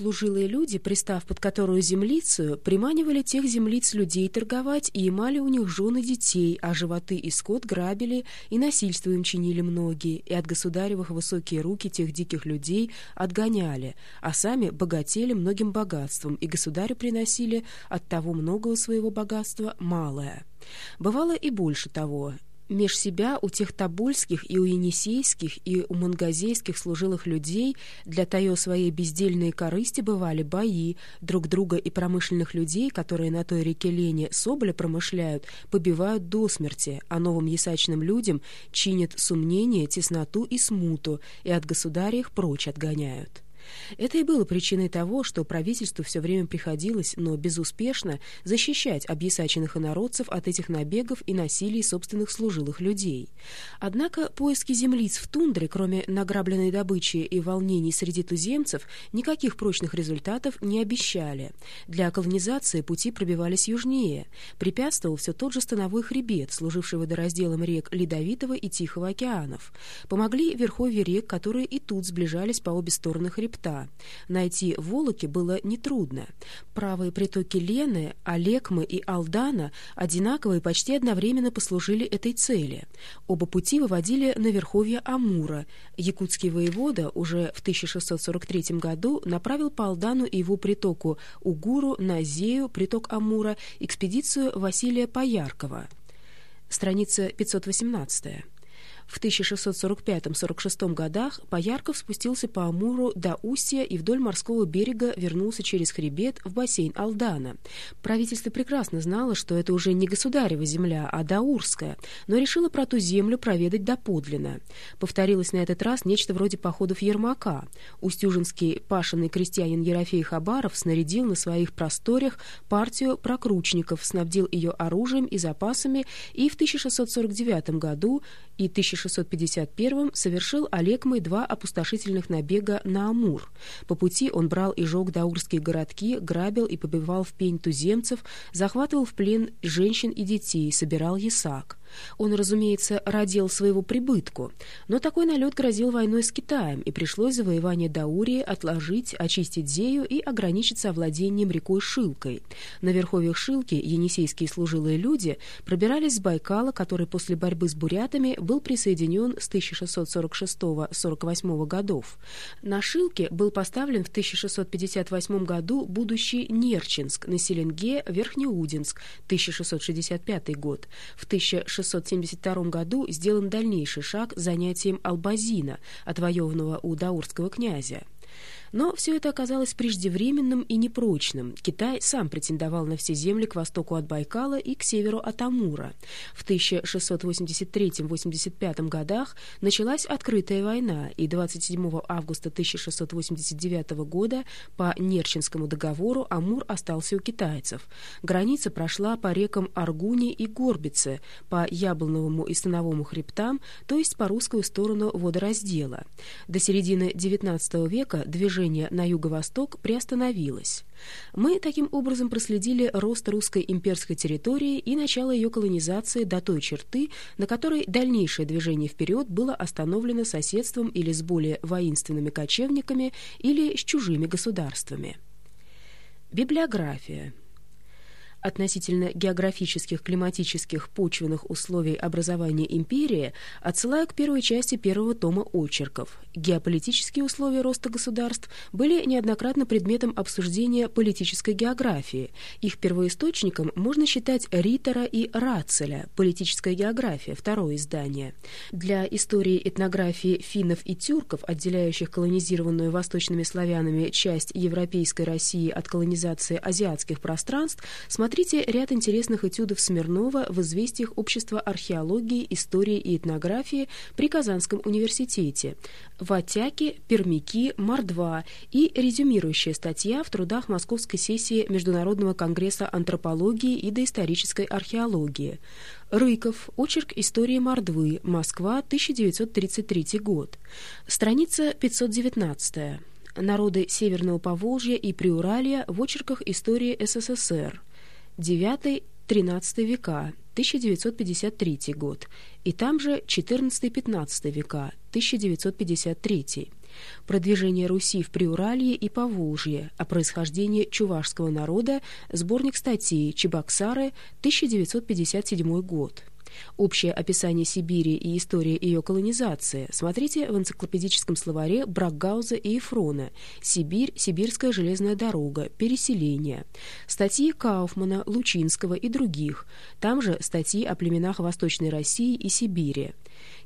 служилые люди, пристав под которую землицу, приманивали тех землиц людей торговать и имали у них жены детей, а животы и скот грабили и насильство им чинили многие, и от государевых высокие руки тех диких людей отгоняли, а сами богатели многим богатством, и государю приносили от того многого своего богатства малое. Бывало и больше того, меж себя у тех тобольских и у енисейских и у мангазейских служилых людей для таю своей бездельной корысти бывали бои, друг друга и промышленных людей, которые на той реке Лене соболя промышляют, побивают до смерти, а новым ясачным людям чинят сумнение, тесноту и смуту, и от государя их прочь отгоняют. Это и было причиной того, что правительству все время приходилось, но безуспешно, защищать объясаченных инородцев от этих набегов и насилий собственных служилых людей. Однако поиски землиц в тундре, кроме награбленной добычи и волнений среди туземцев, никаких прочных результатов не обещали. Для колонизации пути пробивались южнее. Препятствовал все тот же становой хребет, служивший водоразделом рек Ледовитого и Тихого океанов. Помогли верховья рек, которые и тут сближались по обе стороны хребта хребта. Найти Волоки было нетрудно. Правые притоки Лены, Олекмы и Алдана одинаково и почти одновременно послужили этой цели. Оба пути выводили на верховье Амура. Якутский воевода уже в 1643 году направил по Алдану и его притоку Угуру на Зею, приток Амура, экспедицию Василия Пояркова. Страница 518. В 1645-46 годах Поярков спустился по Амуру до устья и вдоль морского берега вернулся через хребет в бассейн Алдана. Правительство прекрасно знало, что это уже не государева земля, а даурская, но решило про ту землю проведать доподлинно. Повторилось на этот раз нечто вроде походов Ермака. Устюжинский пашенный крестьянин Ерофей Хабаров снарядил на своих просторях партию прокручников, снабдил ее оружием и запасами и в 1649 году и 1651 совершил Олекмой два опустошительных набега на Амур. По пути он брал и жег даурские городки, грабил и побивал в пень туземцев, захватывал в плен женщин и детей, собирал ясак. Он, разумеется, родил своего прибытку, но такой налет грозил войной с Китаем, и пришлось завоевание Даурии отложить, очистить Зею и ограничиться овладением рекой Шилкой. На верховьях Шилки енисейские служилые люди пробирались с Байкала, который после борьбы с бурятами был присоединен с 1646-48 годов. На Шилке был поставлен в 1658 году будущий Нерчинск, на Селенге Верхнеудинск, 1665 год. В 1600 1672 году сделан дальнейший шаг занятием Албазина, отвоеванного у даурского князя. Но все это оказалось преждевременным и непрочным. Китай сам претендовал на все земли к востоку от Байкала и к северу от Амура. В 1683-85 годах началась открытая война, и 27 августа 1689 года по Нерчинскому договору Амур остался у китайцев. Граница прошла по рекам Аргуни и Горбице, по Яблоновому и Становому хребтам, то есть по русскую сторону водораздела. До середины XIX века движение на юго-восток приостановилось. Мы таким образом проследили рост русской имперской территории и начало ее колонизации до той черты, на которой дальнейшее движение вперед было остановлено соседством или с более воинственными кочевниками, или с чужими государствами. Библиография относительно географических, климатических, почвенных условий образования империи, отсылаю к первой части первого тома очерков. Геополитические условия роста государств были неоднократно предметом обсуждения политической географии. Их первоисточником можно считать Риттера и Рацеля «Политическая география», второе издание. Для истории этнографии финнов и тюрков, отделяющих колонизированную восточными славянами часть европейской России от колонизации азиатских пространств, смотрите Смотрите ряд интересных этюдов Смирнова в известиях Общества археологии, истории и этнографии при Казанском университете, Ватяки, Пермяки, Мордва и резюмирующая статья в трудах Московской сессии Международного конгресса антропологии и доисторической археологии. Рыков. Очерк истории Мордвы. Москва, 1933 год. Страница 519. Народы Северного Поволжья и Приуралья в очерках истории СССР. 9-13 века, 1953 год, и там же 14-15 века, 1953. Продвижение Руси в Приуралье и Поволжье, о происхождении чувашского народа, сборник статей Чебоксары, 1957 год. Общее описание Сибири и история ее колонизации смотрите в энциклопедическом словаре Бракгауза и Ефрона «Сибирь. Сибирская железная дорога. Переселение». Статьи Кауфмана, Лучинского и других. Там же статьи о племенах Восточной России и Сибири.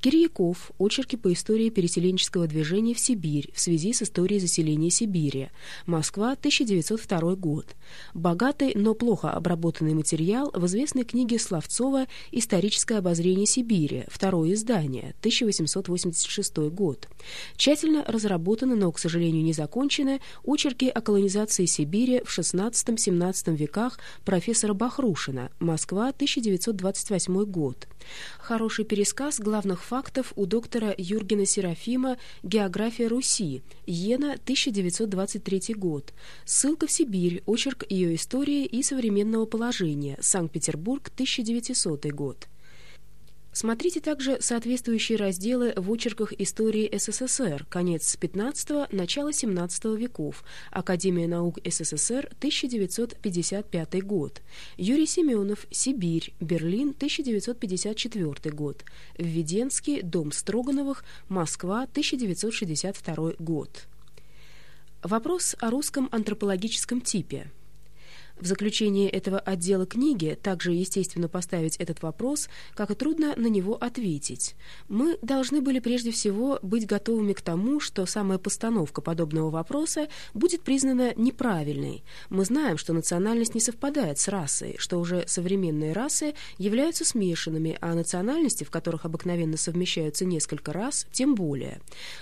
Кирьяков. Очерки по истории переселенческого движения в Сибирь в связи с историей заселения Сибири. Москва, 1902 год. Богатый, но плохо обработанный материал в известной книге Славцова «Историческое обозрение Сибири», второе издание, 1886 год. Тщательно разработаны, но, к сожалению, не закончены, очерки о колонизации Сибири в XVI-XVII веках профессора Бахрушина. Москва, 1928 год. Хороший пересказ главных фактов у доктора Юргена Серафима «География Руси», Йена, 1923 год. Ссылка в Сибирь, очерк ее истории и современного положения, Санкт-Петербург, 1900 год. Смотрите также соответствующие разделы в очерках истории СССР, конец XV – начало XVII веков, Академия наук СССР, 1955 год, Юрий Семенов, Сибирь, Берлин, 1954 год, Введенский, Дом Строгановых, Москва, 1962 год. Вопрос о русском антропологическом типе – в заключении этого отдела книги также естественно поставить этот вопрос, как и трудно на него ответить. Мы должны были прежде всего быть готовыми к тому, что самая постановка подобного вопроса будет признана неправильной. Мы знаем, что национальность не совпадает с расой, что уже современные расы являются смешанными, а национальности, в которых обыкновенно совмещаются несколько рас, тем более.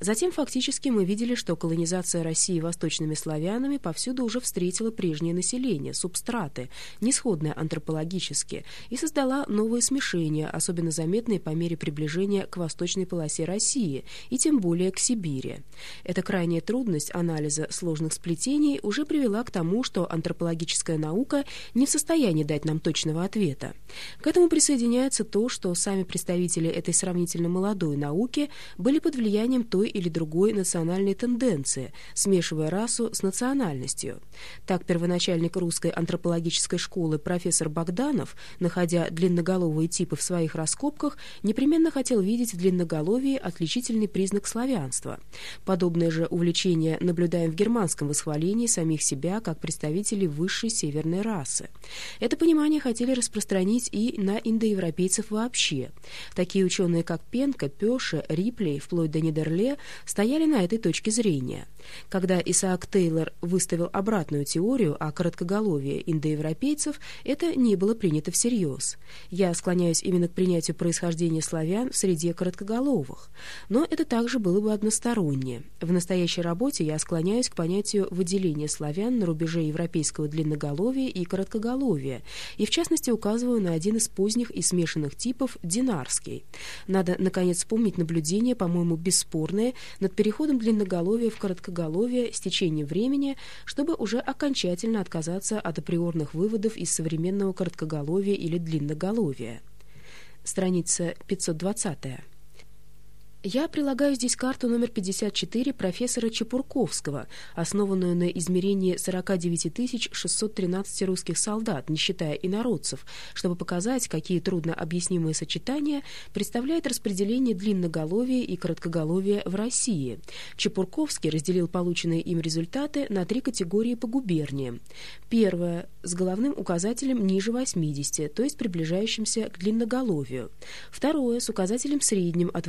Затем фактически мы видели, что колонизация России восточными славянами повсюду уже встретила прежнее население, субстраты, несходные антропологически, и создала новые смешения, особенно заметные по мере приближения к восточной полосе России и тем более к Сибири. Эта крайняя трудность анализа сложных сплетений уже привела к тому, что антропологическая наука не в состоянии дать нам точного ответа. К этому присоединяется то, что сами представители этой сравнительно молодой науки были под влиянием той или другой национальной тенденции, смешивая расу с национальностью. Так первоначальник русской Московской антропологической школы профессор Богданов, находя длинноголовые типы в своих раскопках, непременно хотел видеть в длинноголовии отличительный признак славянства. Подобное же увлечение наблюдаем в германском восхвалении самих себя как представителей высшей северной расы. Это понимание хотели распространить и на индоевропейцев вообще. Такие ученые, как Пенко, Пёше, Рипли, вплоть до Нидерле, стояли на этой точке зрения. Когда Исаак Тейлор выставил обратную теорию о короткоголовии, сословия индоевропейцев, это не было принято всерьез. Я склоняюсь именно к принятию происхождения славян в среде короткоголовых. Но это также было бы одностороннее. В настоящей работе я склоняюсь к понятию выделения славян на рубеже европейского длинноголовия и короткоголовия, и в частности указываю на один из поздних и смешанных типов – динарский. Надо, наконец, вспомнить наблюдение, по-моему, бесспорное, над переходом длинноголовия в короткоголовие с течением времени, чтобы уже окончательно отказаться от априорных выводов из современного короткоголовия или длинноголовия. Страница 520. Я прилагаю здесь карту номер 54 профессора Чепурковского, основанную на измерении 49 613 русских солдат, не считая инородцев, чтобы показать, какие трудно объяснимые сочетания представляет распределение длинноголовия и короткоголовия в России. Чепурковский разделил полученные им результаты на три категории по губерниям. Первая – с головным указателем ниже 80, то есть приближающимся к длинноголовию. Второе – с указателем средним от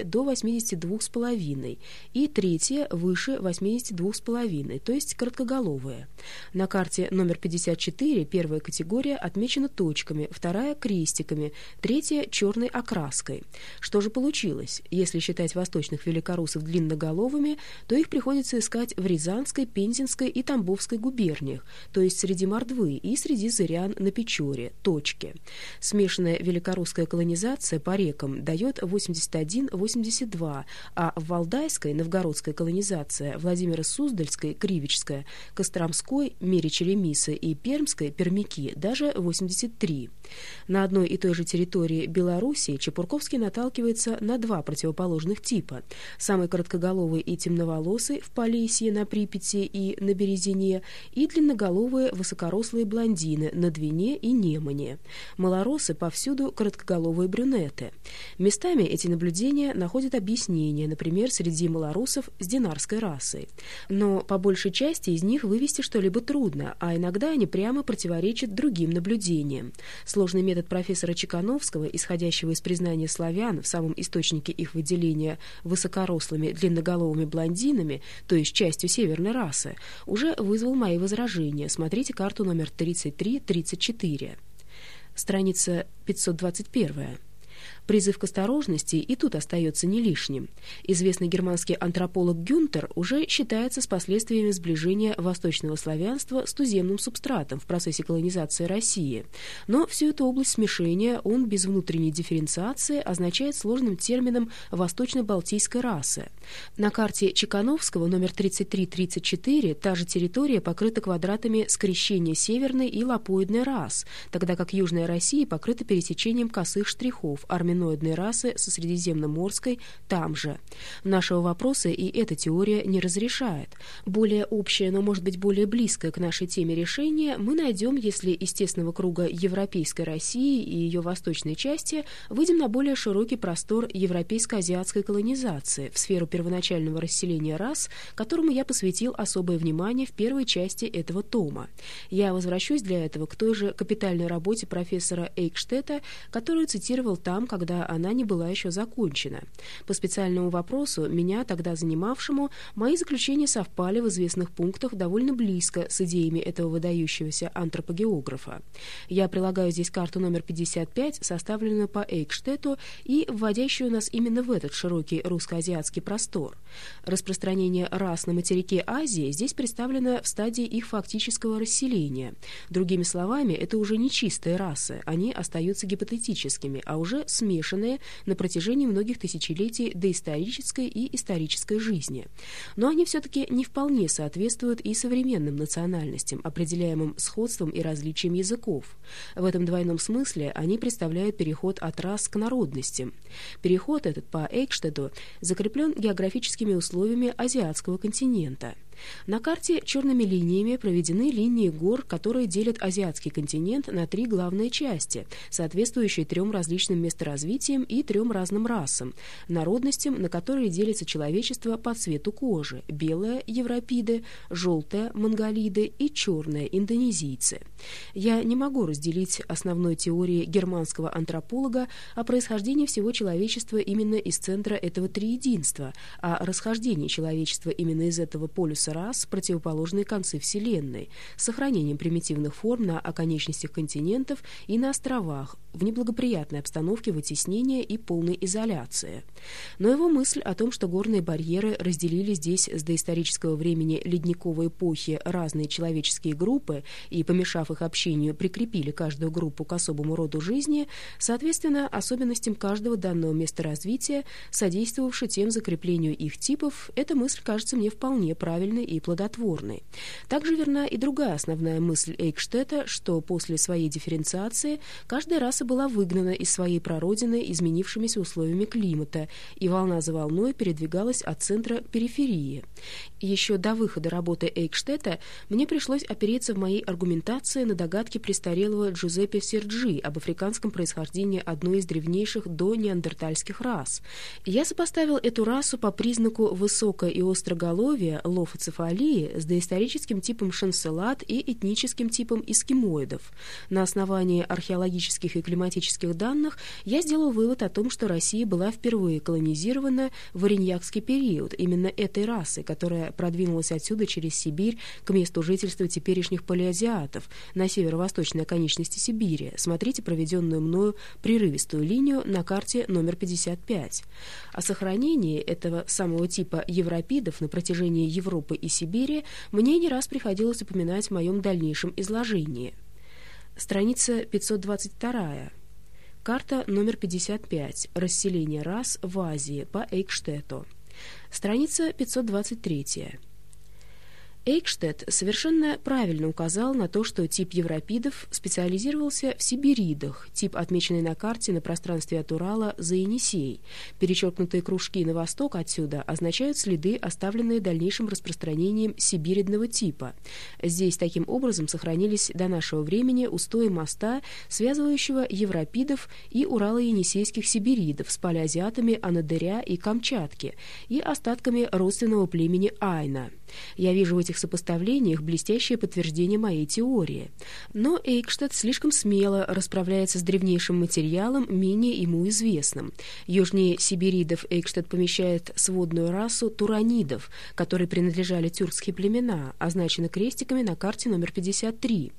80 до 82,5 и третье выше 82,5, то есть короткоголовые. На карте номер 54 первая категория отмечена точками, вторая – крестиками, третья – черной окраской. Что же получилось? Если считать восточных великорусов длинноголовыми, то их приходится искать в Рязанской, Пензенской и Тамбовской губерниях, то есть среди Мордвы и среди зырян на Печоре, точки. Смешанная великорусская колонизация по рекам дает 81 82, а в Валдайской, новгородская колонизация, Владимира Суздальской, Кривичская, Костромской, Меречелемиса и Пермской, Пермяки, даже 83. На одной и той же территории Белоруссии Чепурковский наталкивается на два противоположных типа. Самый короткоголовый и темноволосый в Полесье, на Припяти и на Березине, и длинноголовые высокорослые блондины на Двине и Немане. Малоросы повсюду короткоголовые брюнеты. Местами эти наблюдения находят объяснение, например, среди малорусов с динарской расой. Но по большей части из них вывести что-либо трудно, а иногда они прямо противоречат другим наблюдениям. Сложный метод профессора Чекановского, исходящего из признания славян в самом источнике их выделения высокорослыми длинноголовыми блондинами, то есть частью северной расы, уже вызвал мои возражения. Смотрите карту номер 33-34. Страница 521. Призыв к осторожности и тут остается не лишним. Известный германский антрополог Гюнтер уже считается с последствиями сближения восточного славянства с туземным субстратом в процессе колонизации России. Но всю эту область смешения он без внутренней дифференциации означает сложным термином «восточно-балтийской расы». На карте Чекановского номер 3334 та же территория покрыта квадратами скрещения северной и лапоидной рас, тогда как Южная Россия покрыта пересечением косых штрихов, армян гуманоидной расы со средиземноморской там же. Нашего вопроса и эта теория не разрешает. Более общее, но, может быть, более близкое к нашей теме решение мы найдем, если из тесного круга Европейской России и ее восточной части выйдем на более широкий простор европейско-азиатской колонизации, в сферу первоначального расселения рас, которому я посвятил особое внимание в первой части этого тома. Я возвращусь для этого к той же капитальной работе профессора Эйкштета, которую цитировал там, как когда она не была еще закончена. По специальному вопросу, меня тогда занимавшему, мои заключения совпали в известных пунктах довольно близко с идеями этого выдающегося антропогеографа. Я прилагаю здесь карту номер 55, составленную по Эйкштету и вводящую нас именно в этот широкий русско-азиатский простор. Распространение рас на материке Азии здесь представлено в стадии их фактического расселения. Другими словами, это уже не чистые расы, они остаются гипотетическими, а уже смешанными смешанные на протяжении многих тысячелетий доисторической и исторической жизни. Но они все-таки не вполне соответствуют и современным национальностям, определяемым сходством и различием языков. В этом двойном смысле они представляют переход от рас к народностям. Переход этот по Эйкштеду закреплен географическими условиями азиатского континента. На карте черными линиями проведены линии гор, которые делят азиатский континент на три главные части, соответствующие трем различным месторазвитиям и трем разным расам, народностям, на которые делится человечество по цвету кожи – белая – европиды, желтая – монголиды и черная – индонезийцы. Я не могу разделить основной теории германского антрополога о происхождении всего человечества именно из центра этого триединства, а расхождении человечества именно из этого полюса раз противоположные концы Вселенной, с сохранением примитивных форм на оконечностях континентов и на островах, в неблагоприятной обстановке вытеснения и полной изоляции. Но его мысль о том, что горные барьеры разделили здесь с доисторического времени ледниковой эпохи разные человеческие группы и, помешав их общению, прикрепили каждую группу к особому роду жизни, соответственно, особенностям каждого данного места развития, содействовавшей тем закреплению их типов, эта мысль кажется мне вполне правильной и плодотворной. Также верна и другая основная мысль Эйкштета, что после своей дифференциации каждая раса была выгнана из своей прародины изменившимися условиями климата, и волна за волной передвигалась от центра к периферии. Еще до выхода работы Эйкштета мне пришлось опереться в моей аргументации на догадки престарелого Джузеппе Серджи об африканском происхождении одной из древнейших до неандертальских рас. Я сопоставил эту расу по признаку высокое и остроголовие, лофоцев цефалии с доисторическим типом шанселат и этническим типом эскимоидов. На основании археологических и климатических данных я сделал вывод о том, что Россия была впервые колонизирована в Ориньякский период именно этой расы, которая продвинулась отсюда через Сибирь к месту жительства теперешних палеозиатов на северо-восточной оконечности Сибири. Смотрите проведенную мною прерывистую линию на карте номер 55. О сохранении этого самого типа европидов на протяжении Европы и Сибири мне не раз приходилось упоминать в моем дальнейшем изложении. Страница 522. Карта номер 55. Расселение рас в Азии по Эйкштету. Страница 523. Эйкштедт совершенно правильно указал на то, что тип европидов специализировался в сибиридах, тип, отмеченный на карте на пространстве от Урала за Енисей. Перечеркнутые кружки на восток отсюда означают следы, оставленные дальнейшим распространением сибиридного типа. Здесь таким образом сохранились до нашего времени устои моста, связывающего европидов и урало-енисейских сибиридов с палеазиатами Анадыря и Камчатки и остатками родственного племени Айна. Я вижу в этих сопоставлениях блестящее подтверждение моей теории. Но Эйкштадт слишком смело расправляется с древнейшим материалом, менее ему известным. Южнее сибиридов Эйкштадт помещает сводную расу туранидов, которые принадлежали тюркские племена, означены крестиками на карте номер 53.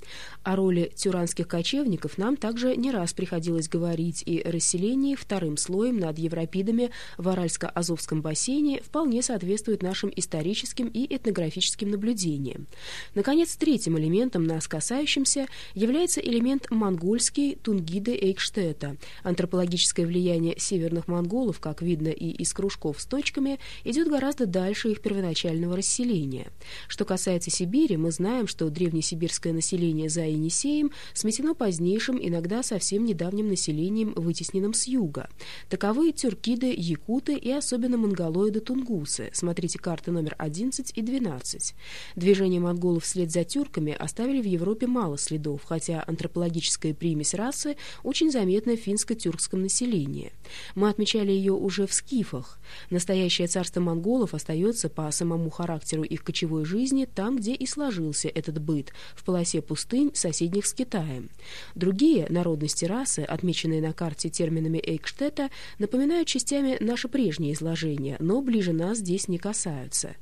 О роли тюранских кочевников нам также не раз приходилось говорить, и расселение вторым слоем над европидами в Аральско-Азовском бассейне вполне соответствует нашим историческим и этническим этнографическим наблюдениям. Наконец, третьим элементом, нас касающимся, является элемент монгольский Тунгиды Эйкштета. Антропологическое влияние северных монголов, как видно и из кружков с точками, идет гораздо дальше их первоначального расселения. Что касается Сибири, мы знаем, что древнесибирское население за Енисеем сметено позднейшим, иногда совсем недавним населением, вытесненным с юга. Таковы тюркиды, якуты и особенно монголоиды-тунгусы. Смотрите карты номер 11 и 12. 12. Движение монголов вслед за тюрками оставили в Европе мало следов, хотя антропологическая примесь расы очень заметна в финско-тюркском населении. Мы отмечали ее уже в скифах. Настоящее царство монголов остается по самому характеру их кочевой жизни там, где и сложился этот быт, в полосе пустынь, соседних с Китаем. Другие народности расы, отмеченные на карте терминами Эйкштета, напоминают частями наше прежнее изложение, но ближе нас здесь не касаются.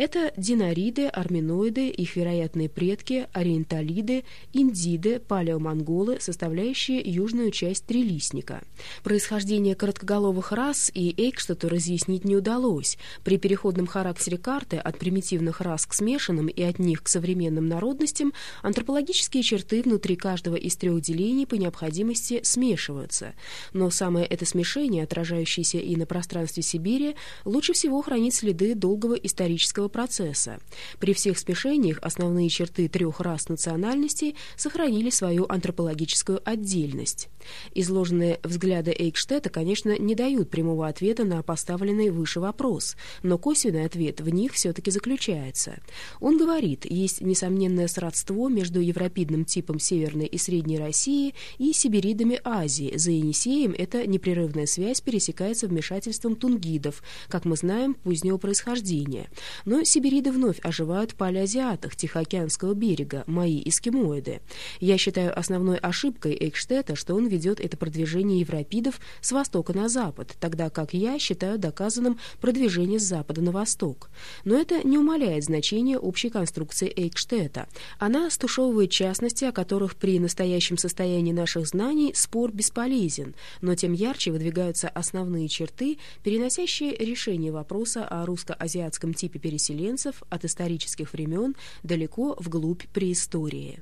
Это динариды, арминоиды, их вероятные предки, ориенталиды, индиды, палеомонголы, составляющие южную часть трилистника. Происхождение короткоголовых рас и Эйкштадту разъяснить не удалось. При переходном характере карты от примитивных рас к смешанным и от них к современным народностям антропологические черты внутри каждого из трех делений по необходимости смешиваются. Но самое это смешение, отражающееся и на пространстве Сибири, лучше всего хранит следы долгого исторического процесса. При всех смешениях основные черты трех рас национальностей сохранили свою антропологическую отдельность. Изложенные взгляды Эйкштета, конечно, не дают прямого ответа на поставленный выше вопрос, но косвенный ответ в них все-таки заключается. Он говорит, есть несомненное сродство между европидным типом Северной и Средней России и сибиридами Азии. За Енисеем эта непрерывная связь пересекается вмешательством тунгидов, как мы знаем, позднего происхождения. Но сибириды вновь оживают палеазиатах Тихоокеанского берега, мои эскимоиды. Я считаю основной ошибкой Эйкштета, что он ведет это продвижение европидов с востока на запад, тогда как я считаю доказанным продвижение с запада на восток. Но это не умаляет значения общей конструкции Эйкштета. Она стушевывает частности, о которых при настоящем состоянии наших знаний спор бесполезен, но тем ярче выдвигаются основные черты, переносящие решение вопроса о русско-азиатском типе переселения переселенцев от исторических времен далеко вглубь преистории.